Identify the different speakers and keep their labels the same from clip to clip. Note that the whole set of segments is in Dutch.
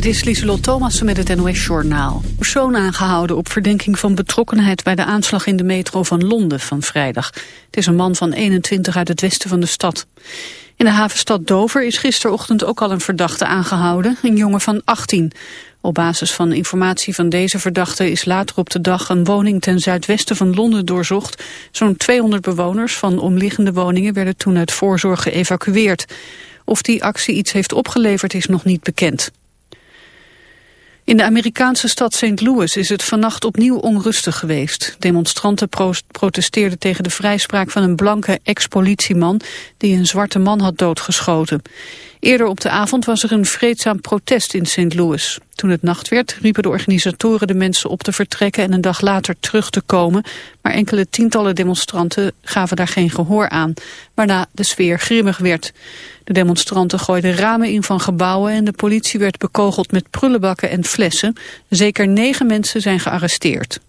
Speaker 1: Het is Lieselot Thomassen met het NOS-journaal. Persoon aangehouden op verdenking van betrokkenheid bij de aanslag in de metro van Londen van vrijdag. Het is een man van 21 uit het westen van de stad. In de havenstad Dover is gisterochtend ook al een verdachte aangehouden, een jongen van 18. Op basis van informatie van deze verdachte is later op de dag een woning ten zuidwesten van Londen doorzocht. Zo'n 200 bewoners van omliggende woningen werden toen uit voorzorg geëvacueerd. Of die actie iets heeft opgeleverd is nog niet bekend. In de Amerikaanse stad St. Louis is het vannacht opnieuw onrustig geweest. Demonstranten protesteerden tegen de vrijspraak van een blanke ex-politieman die een zwarte man had doodgeschoten. Eerder op de avond was er een vreedzaam protest in St. Louis. Toen het nacht werd riepen de organisatoren de mensen op te vertrekken en een dag later terug te komen. Maar enkele tientallen demonstranten gaven daar geen gehoor aan, waarna de sfeer grimmig werd. De demonstranten gooiden ramen in van gebouwen en de politie werd bekogeld met prullenbakken en flessen. Zeker negen mensen zijn gearresteerd.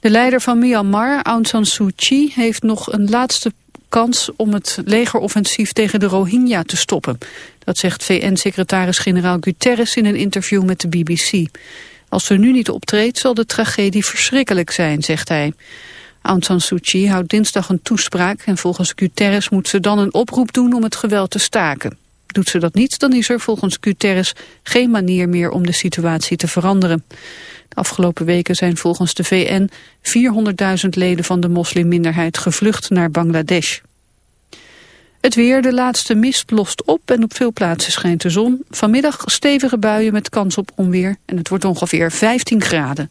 Speaker 1: De leider van Myanmar, Aung San Suu Kyi, heeft nog een laatste kans om het legeroffensief tegen de Rohingya te stoppen. Dat zegt VN-secretaris-generaal Guterres in een interview met de BBC. Als ze nu niet optreedt zal de tragedie verschrikkelijk zijn, zegt hij. Aung San Suu Kyi houdt dinsdag een toespraak en volgens Guterres moet ze dan een oproep doen om het geweld te staken. Doet ze dat niet, dan is er volgens Guterres geen manier meer om de situatie te veranderen. De afgelopen weken zijn volgens de VN 400.000 leden van de moslimminderheid gevlucht naar Bangladesh. Het weer, de laatste mist lost op en op veel plaatsen schijnt de zon. Vanmiddag stevige buien met kans op onweer en het wordt ongeveer 15 graden.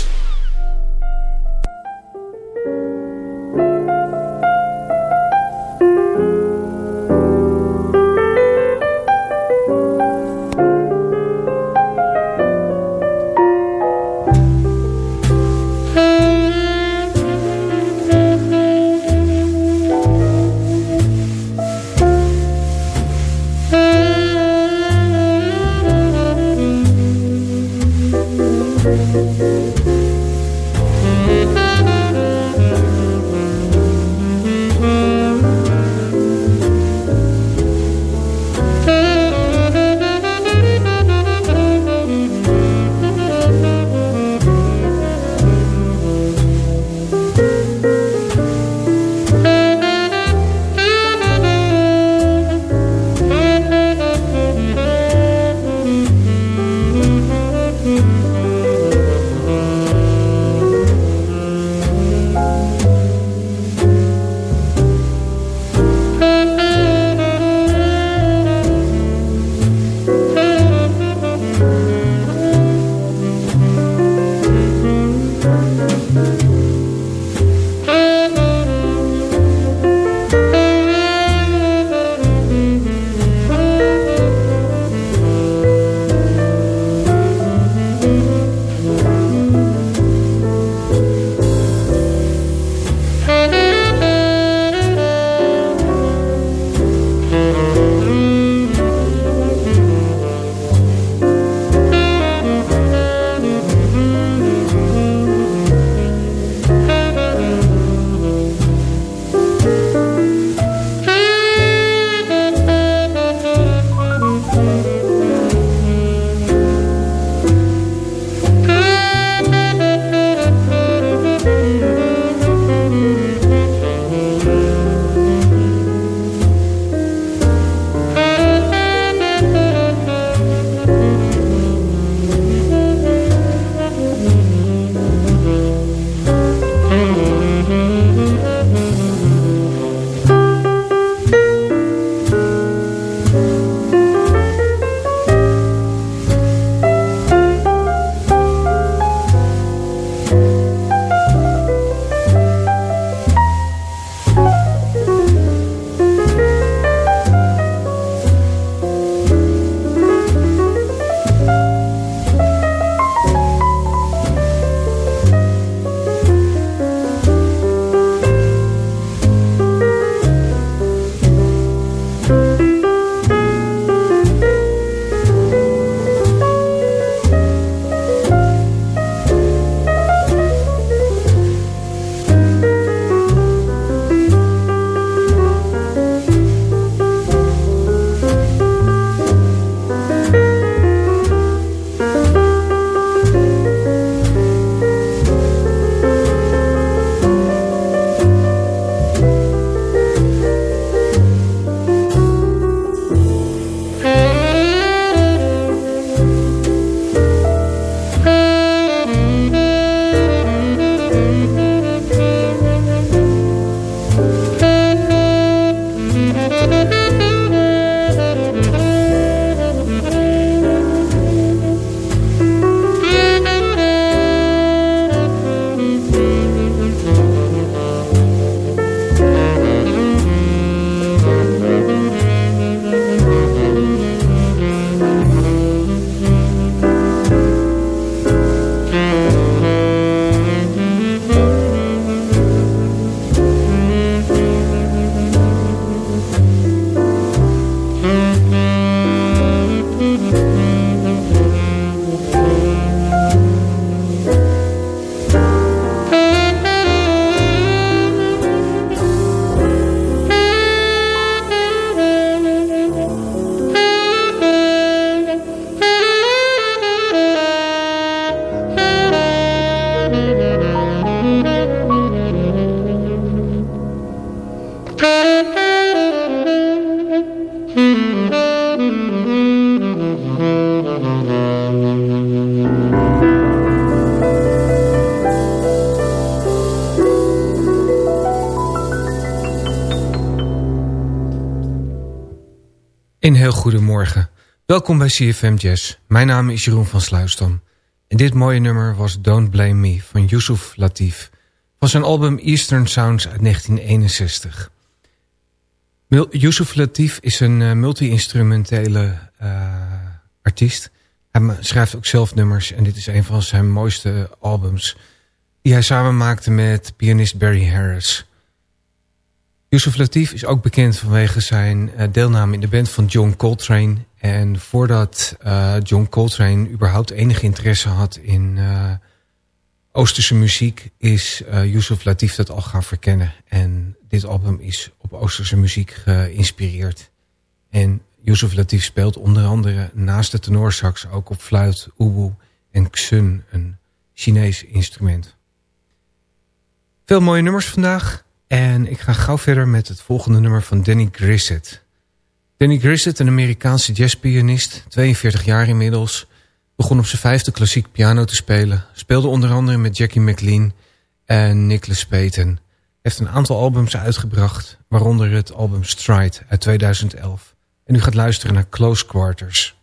Speaker 2: Goedemorgen. Welkom bij CFM Jazz. Mijn naam is Jeroen van Sluisdam. En dit mooie nummer was Don't Blame Me van Yusuf Latif. Van zijn album Eastern Sounds uit 1961. Yusuf Latif is een uh, multi-instrumentele uh, artiest. Hij schrijft ook zelf nummers en dit is een van zijn mooiste albums... die hij samen maakte met pianist Barry Harris... Yusuf Latif is ook bekend vanwege zijn uh, deelname in de band van John Coltrane. En voordat uh, John Coltrane überhaupt enige interesse had in uh, Oosterse muziek... is Yusuf Latif dat al gaan verkennen. En dit album is op Oosterse muziek geïnspireerd. En Yusuf Latif speelt onder andere naast de tenorsax ook op fluit, oeboe en xun, een Chinees instrument. Veel mooie nummers vandaag... En ik ga gauw verder met het volgende nummer van Danny Grissett. Danny Grissett, een Amerikaanse jazzpianist, 42 jaar inmiddels... begon op zijn vijfde klassiek piano te spelen. Speelde onder andere met Jackie McLean en Nicholas Payton. Heeft een aantal albums uitgebracht, waaronder het album Stride uit 2011. En u gaat luisteren naar Close Quarters...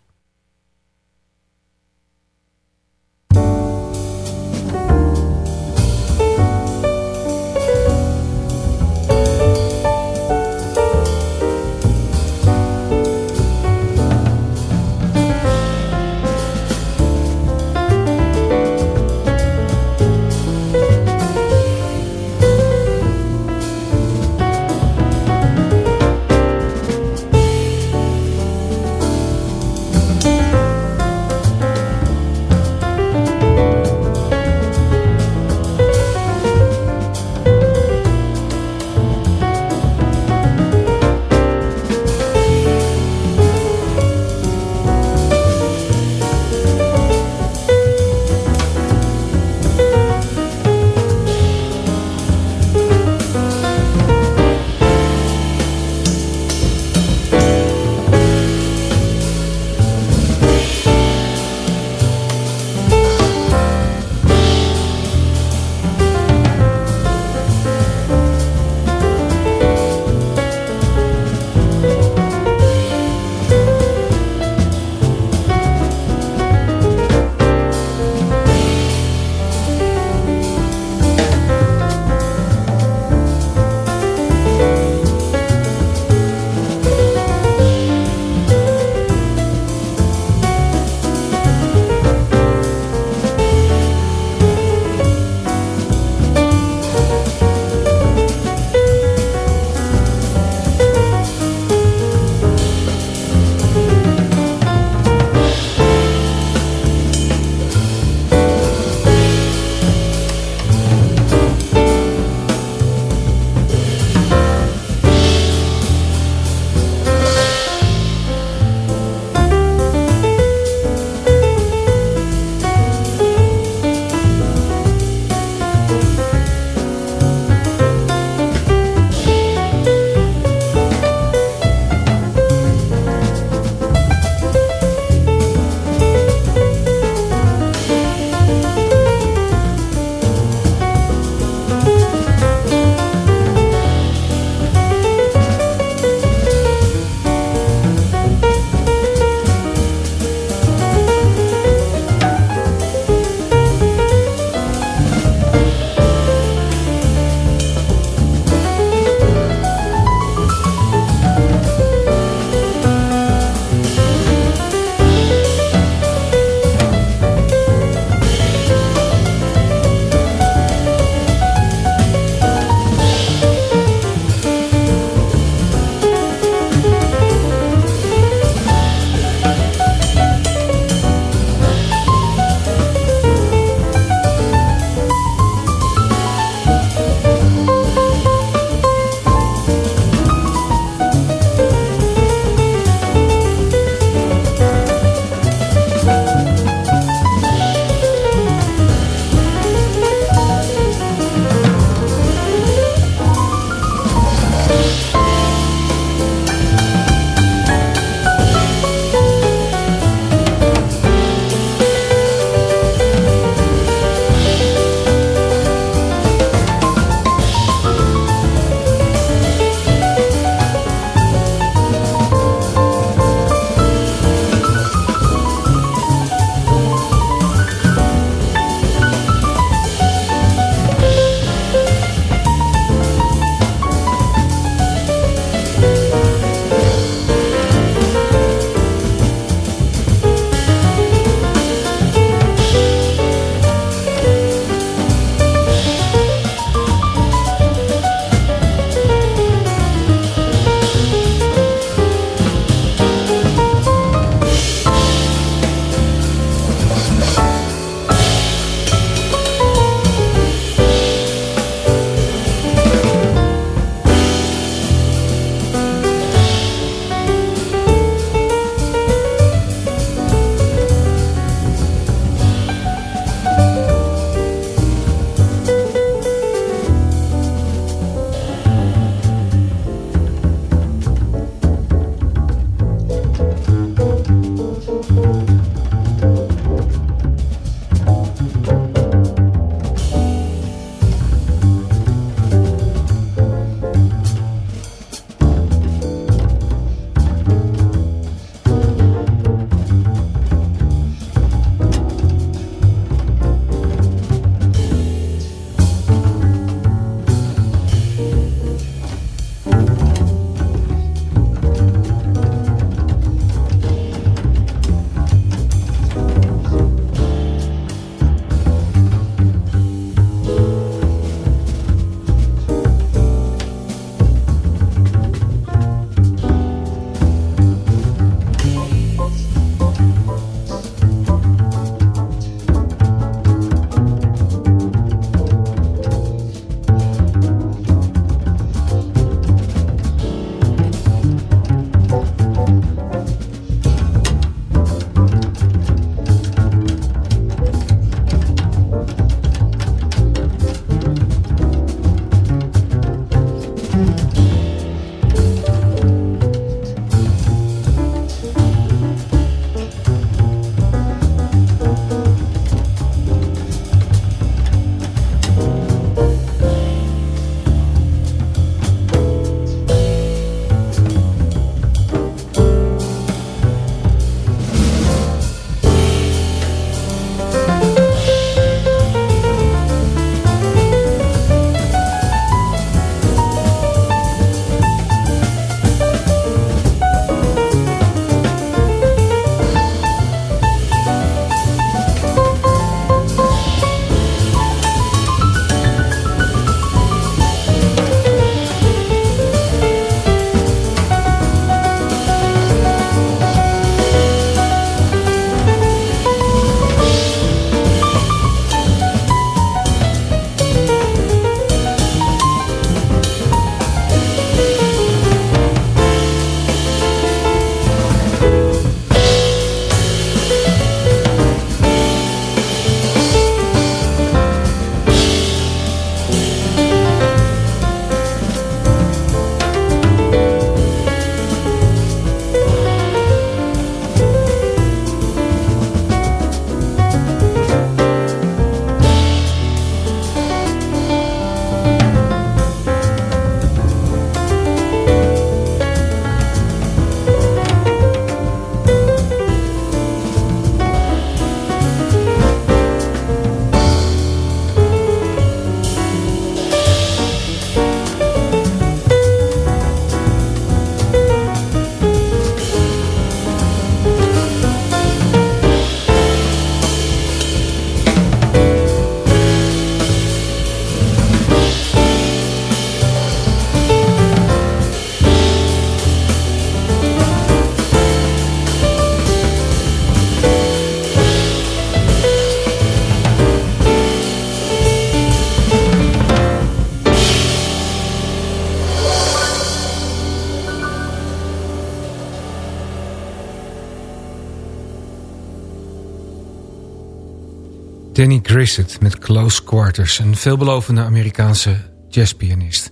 Speaker 2: Grissett met Close Quarters, een veelbelovende Amerikaanse jazzpianist.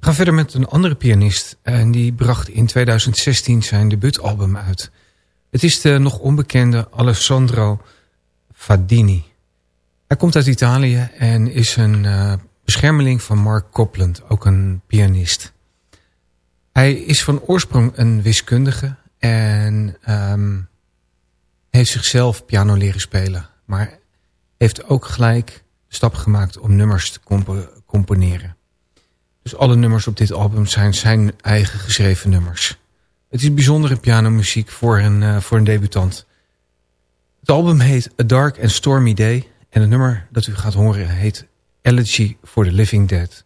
Speaker 2: Gaan verder met een andere pianist en die bracht in 2016 zijn debuutalbum uit. Het is de nog onbekende Alessandro Fadini. Hij komt uit Italië en is een uh, beschermeling van Mark Copland, ook een pianist. Hij is van oorsprong een wiskundige en um, heeft zichzelf piano leren spelen. Maar heeft ook gelijk stap gemaakt om nummers te componeren. Dus alle nummers op dit album zijn zijn eigen geschreven nummers. Het is bijzondere pianomuziek voor een, uh, voor een debutant. Het album heet A Dark and Stormy Day. En het nummer dat u gaat horen heet Elegy for the Living Dead.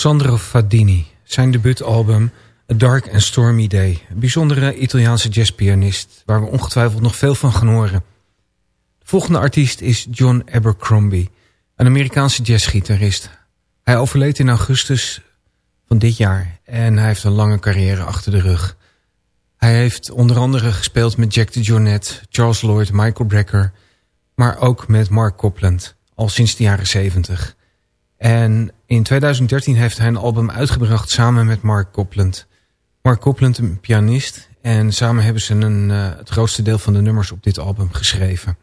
Speaker 2: Alessandro Fadini, zijn debuutalbum A Dark and Stormy Day. Een bijzondere Italiaanse jazzpianist waar we ongetwijfeld nog veel van gaan horen. De volgende artiest is John Abercrombie, een Amerikaanse jazzgitarist. Hij overleed in augustus van dit jaar en hij heeft een lange carrière achter de rug. Hij heeft onder andere gespeeld met Jack de Jonette, Charles Lloyd, Michael Brecker... maar ook met Mark Copland, al sinds de jaren 70. En in 2013 heeft hij een album uitgebracht samen met Mark Copland. Mark Copland, een pianist. En samen hebben ze een, uh, het grootste deel van de nummers op dit album geschreven.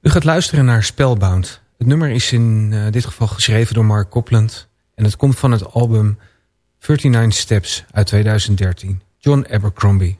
Speaker 2: U gaat luisteren naar Spellbound. Het nummer is in uh, dit geval geschreven door Mark Copland. En het komt van het album 39 Steps uit 2013. John Abercrombie.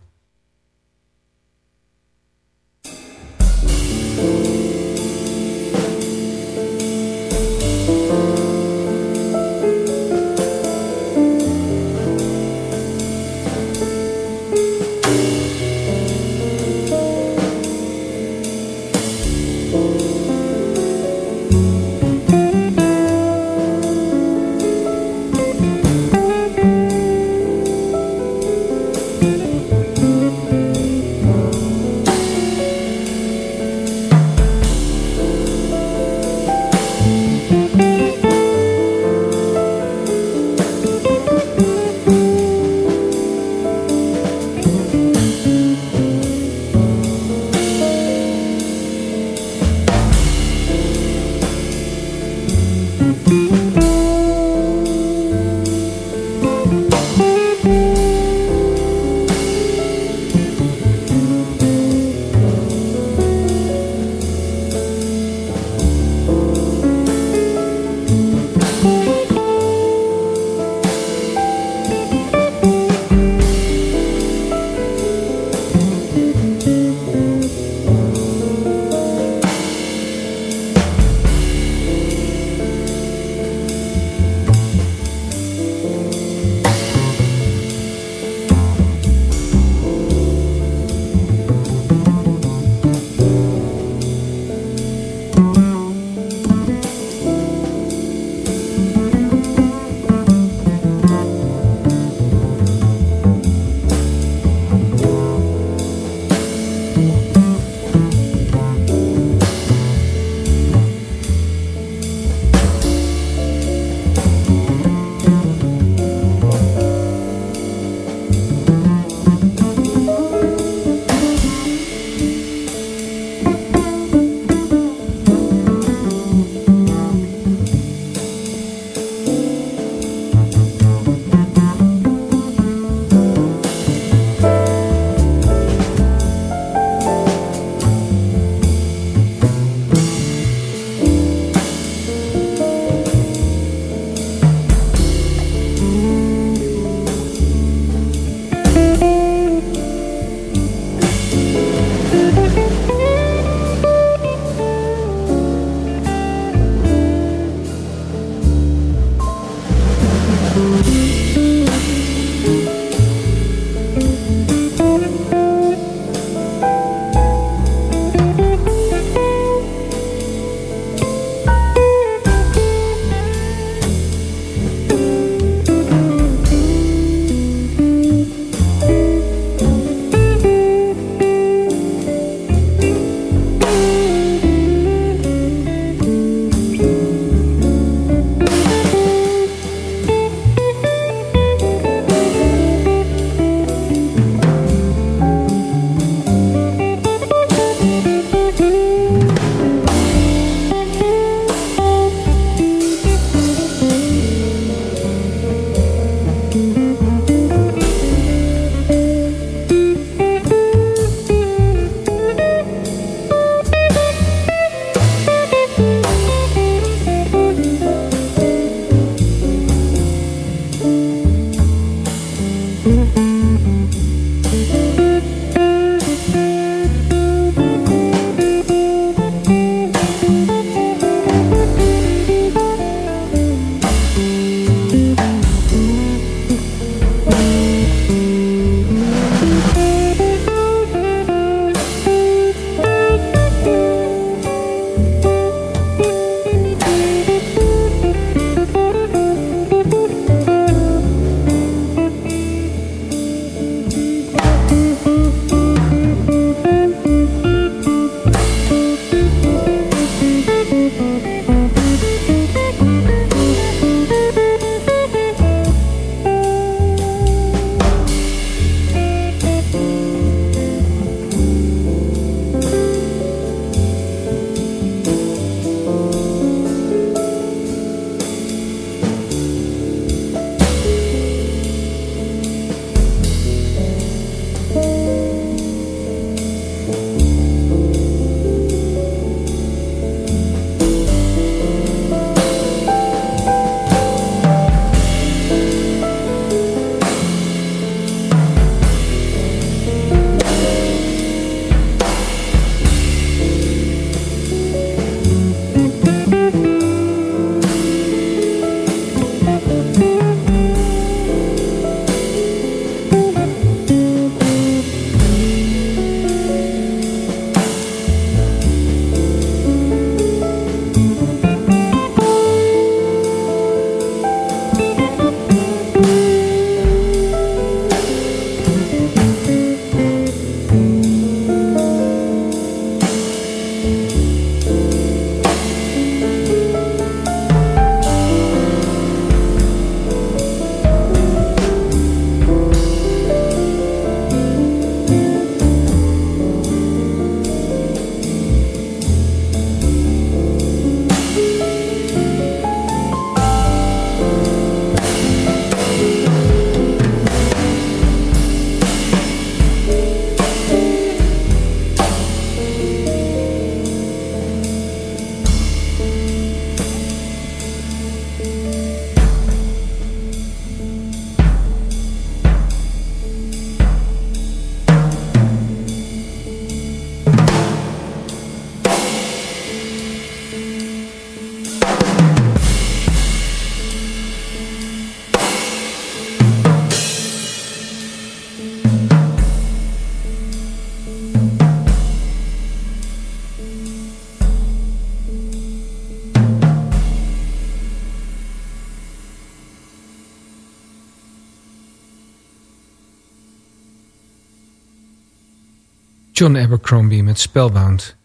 Speaker 2: John Abercrombie met Spellbound.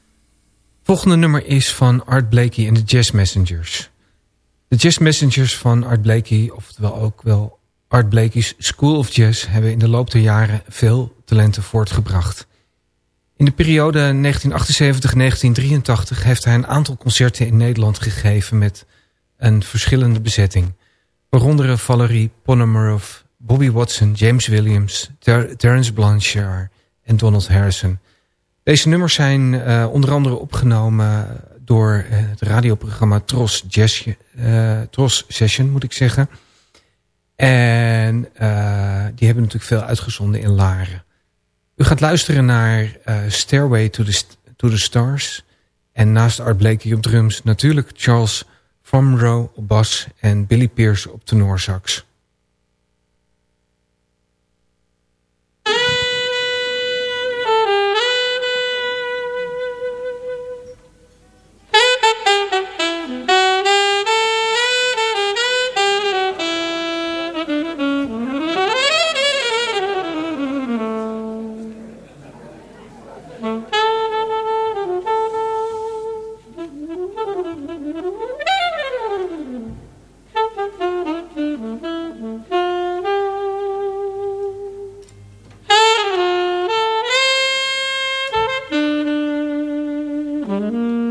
Speaker 2: Volgende nummer is van Art Blakey en de Jazz Messengers. De Jazz Messengers van Art Blakey, oftewel ook wel Art Blakey's School of Jazz... hebben in de loop der jaren veel talenten voortgebracht. In de periode 1978-1983 heeft hij een aantal concerten in Nederland gegeven... met een verschillende bezetting. Waaronder Valerie Ponomarev, Bobby Watson, James Williams, Ter Terence Blanchard en Donald Harrison. Deze nummers zijn uh, onder andere opgenomen door uh, het radioprogramma Tros, Jazz, uh, Tros Session, moet ik zeggen. En die hebben natuurlijk veel uitgezonden in Laren. U gaat luisteren naar Stairway to the, to the Stars. En naast Art Blakey op drums natuurlijk Charles Fromrow op bas en Billy Pierce op tenorsax.
Speaker 3: Mm-hmm.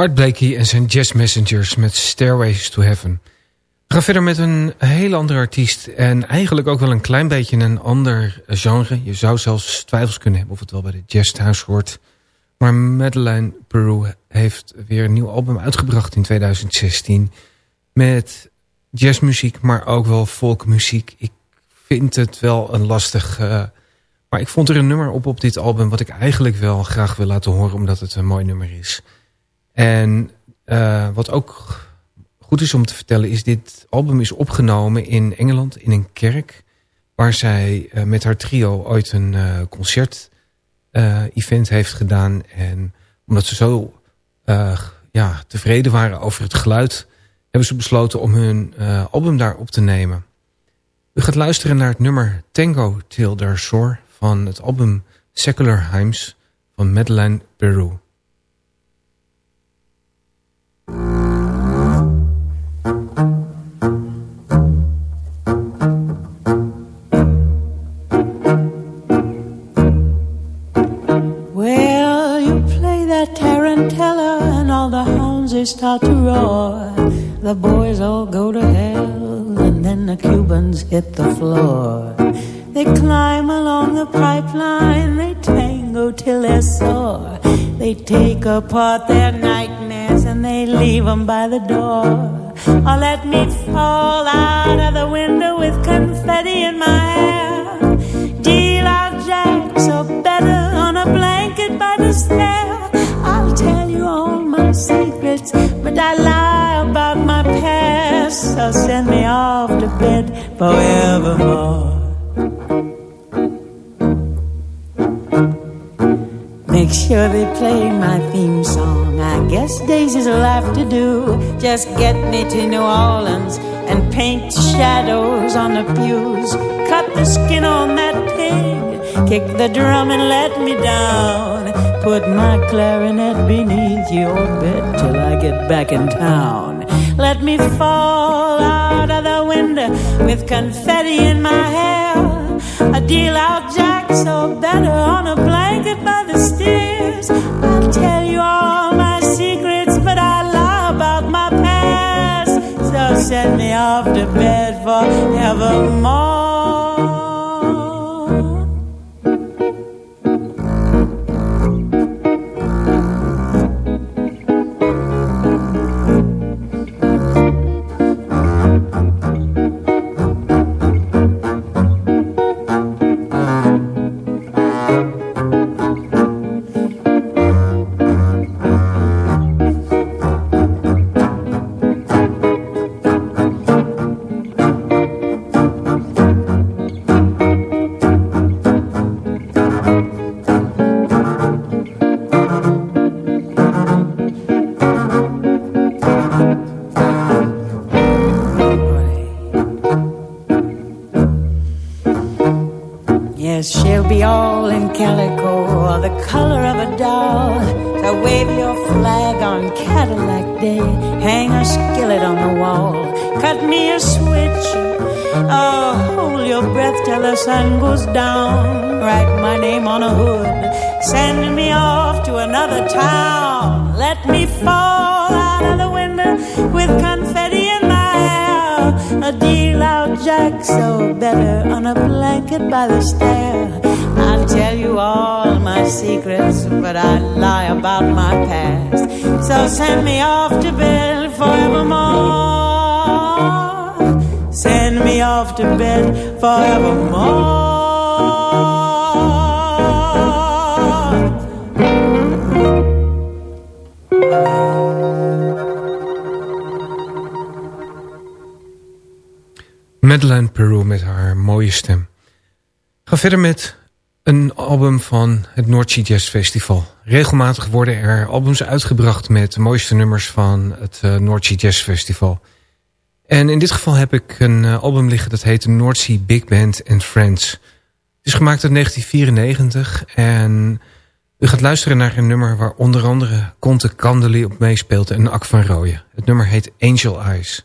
Speaker 2: Art Blakey en zijn Jazz Messengers met Stairways to Heaven. We gaan verder met een hele andere artiest. En eigenlijk ook wel een klein beetje een ander genre. Je zou zelfs twijfels kunnen hebben of het wel bij de jazz thuis hoort. Maar Madeleine Peru heeft weer een nieuw album uitgebracht in 2016. Met jazzmuziek, maar ook wel folkmuziek. Ik vind het wel een lastig... Uh, maar ik vond er een nummer op op dit album... wat ik eigenlijk wel graag wil laten horen... omdat het een mooi nummer is. En uh, wat ook goed is om te vertellen is... dit album is opgenomen in Engeland in een kerk... waar zij uh, met haar trio ooit een uh, concert-event heeft gedaan. En omdat ze zo ja, tevreden waren over het geluid... hebben ze besloten om hun album daar op te nemen. U gaat luisteren naar het nummer Tango Till Shore... van het album Secular Hymns van Madeleine Peru.
Speaker 3: Start to roar, the boys all go to hell, and then the Cubans hit the floor. They climb along the pipeline, they tango till they're sore. They take apart their nightmares and they leave them by the door. Or let me fall out of the window with confetti in my hair. Blanket by the stair. I'll tell you all my secrets, but I lie about my past. So send me off to bed forevermore. Make sure they play my theme song. I guess Daisy's will have to do. Just get me to New Orleans and paint shadows on the pews. Cut the skin on that pig. Kick the drum and let me down. Put my clarinet beneath your bed till I get back in town. Let me fall out of the window with confetti in my hair. A deal out Jack so better on a blanket by the stairs. I'll tell you all my secrets, but I lie about my past. So send me off to bed all in calico or the color of a doll. To wave your flag on Cadillac Day, hang a skillet on the wall, cut me a switch. Oh, hold your breath till the sun goes down. Write my name on a hood, send me off to another town. Let me fall out of the window with confetti in my hair. A deal out jack,
Speaker 4: so better on a blanket by the stair. You
Speaker 3: all my secrets, but I lie about my past. So send me off to bed forevermore. Send me off to bed forevermore.
Speaker 2: Madeleine Peru met haar mooie stem. Ga verder met een album van het Sea Jazz Festival. Regelmatig worden er albums uitgebracht met de mooiste nummers van het uh, North Sea Jazz Festival. En in dit geval heb ik een uh, album liggen dat heet Sea Big Band and Friends. Het is gemaakt in 1994 en u gaat luisteren naar een nummer waar onder andere Conte Candeli op meespeelt en Ak van Rooyen. Het nummer heet Angel Eyes.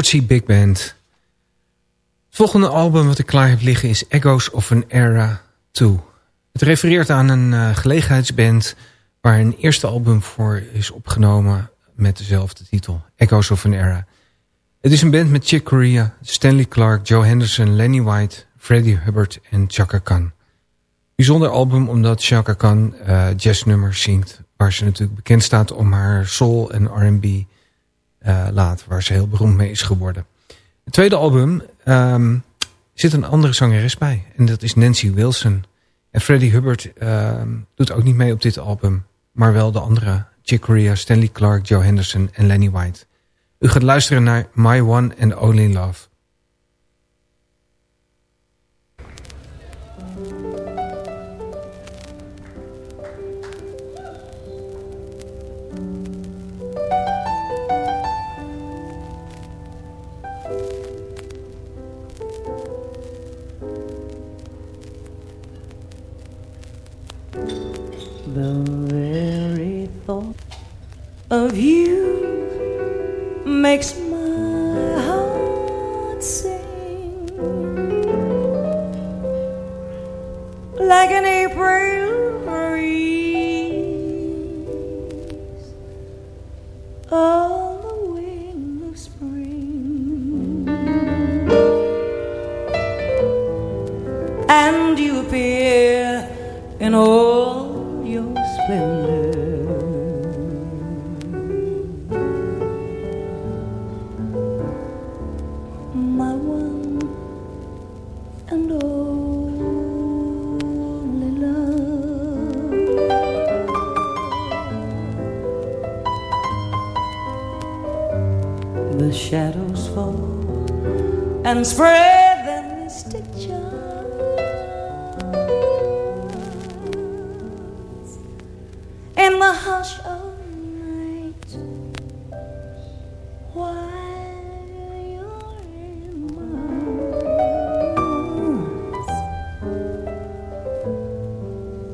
Speaker 2: North Big Band. Het volgende album wat ik klaar heb liggen is Echoes of an Era 2. Het refereert aan een uh, gelegenheidsband waar een eerste album voor is opgenomen met dezelfde titel, Echoes of an Era. Het is een band met Chick Corea, Stanley Clark, Joe Henderson, Lenny White, Freddie Hubbard en Chaka Khan. Bijzonder album omdat Chaka Khan uh, jazznummers zingt... waar ze natuurlijk bekend staat om haar soul en R&B laat... waar ze heel beroemd mee is geworden. Het tweede album um, zit een andere zangeres bij. En dat is Nancy Wilson. En Freddie Hubbard um, doet ook niet mee op dit album... maar wel de andere Chick Corea, Stanley Clark, Joe Henderson en Lenny White... U gaat luisteren naar My One and Only Love.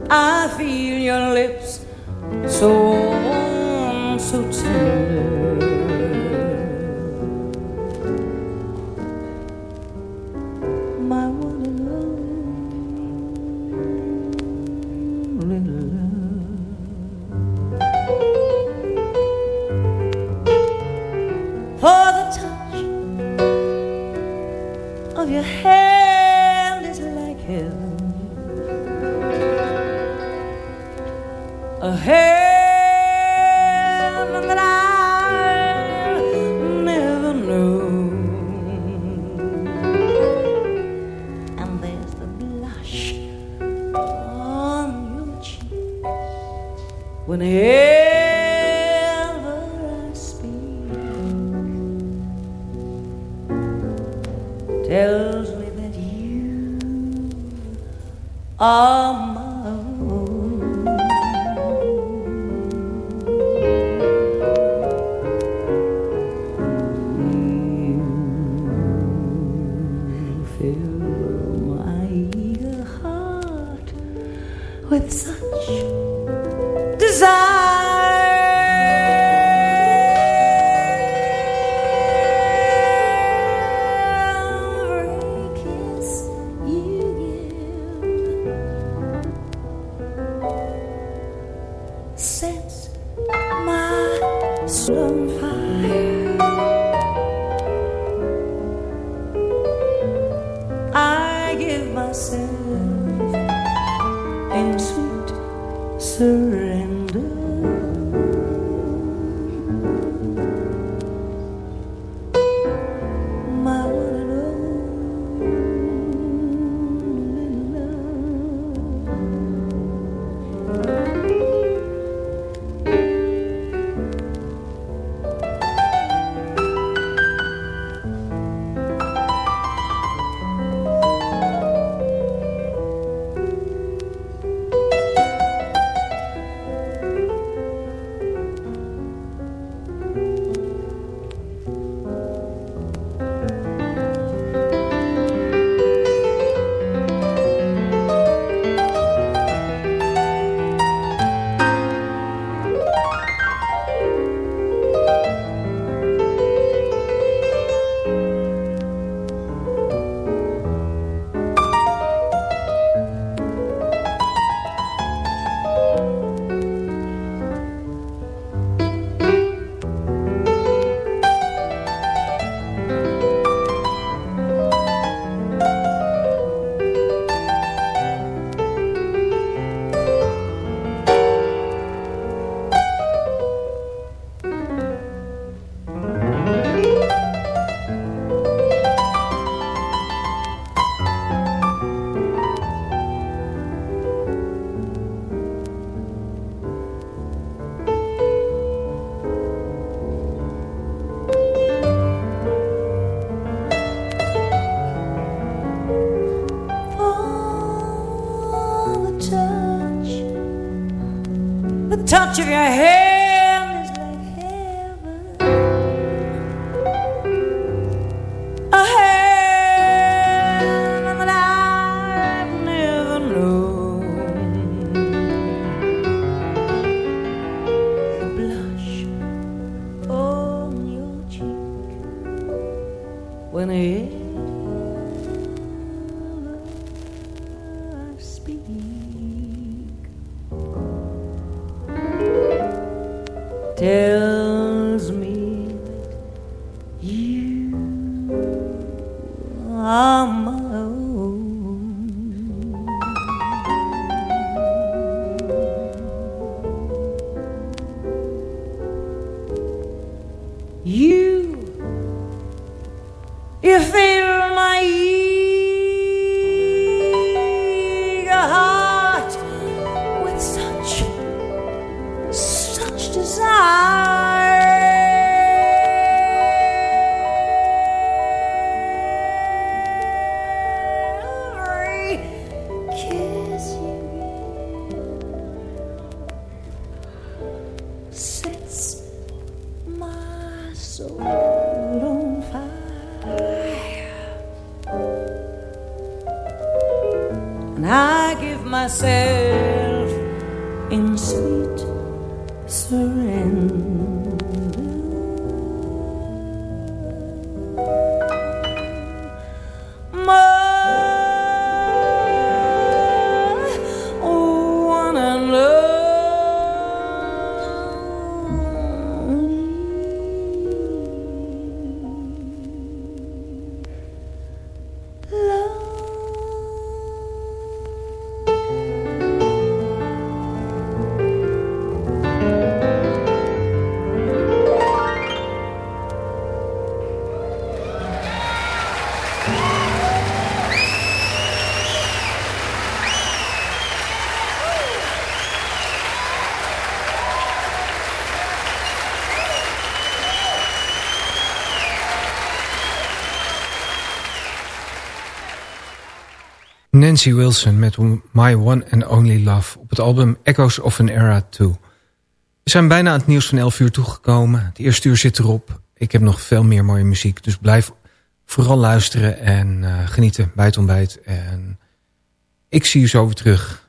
Speaker 5: I feel your lips so warm, so tender. Touch of your
Speaker 2: Nancy Wilson met My One and Only Love op het album Echoes of an Era 2. We zijn bijna aan het nieuws van 11 uur toegekomen. Het eerste uur zit erop. Ik heb nog veel meer mooie muziek, dus blijf vooral luisteren en uh, genieten bij het ontbijt. En ik zie u zo weer terug.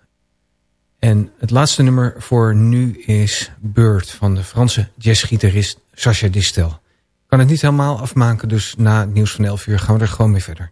Speaker 2: En het laatste nummer voor nu is Bird van de Franse jazzgitarist Sacha Distel. Ik kan het niet helemaal afmaken, dus na het nieuws van 11 uur gaan we er gewoon mee verder.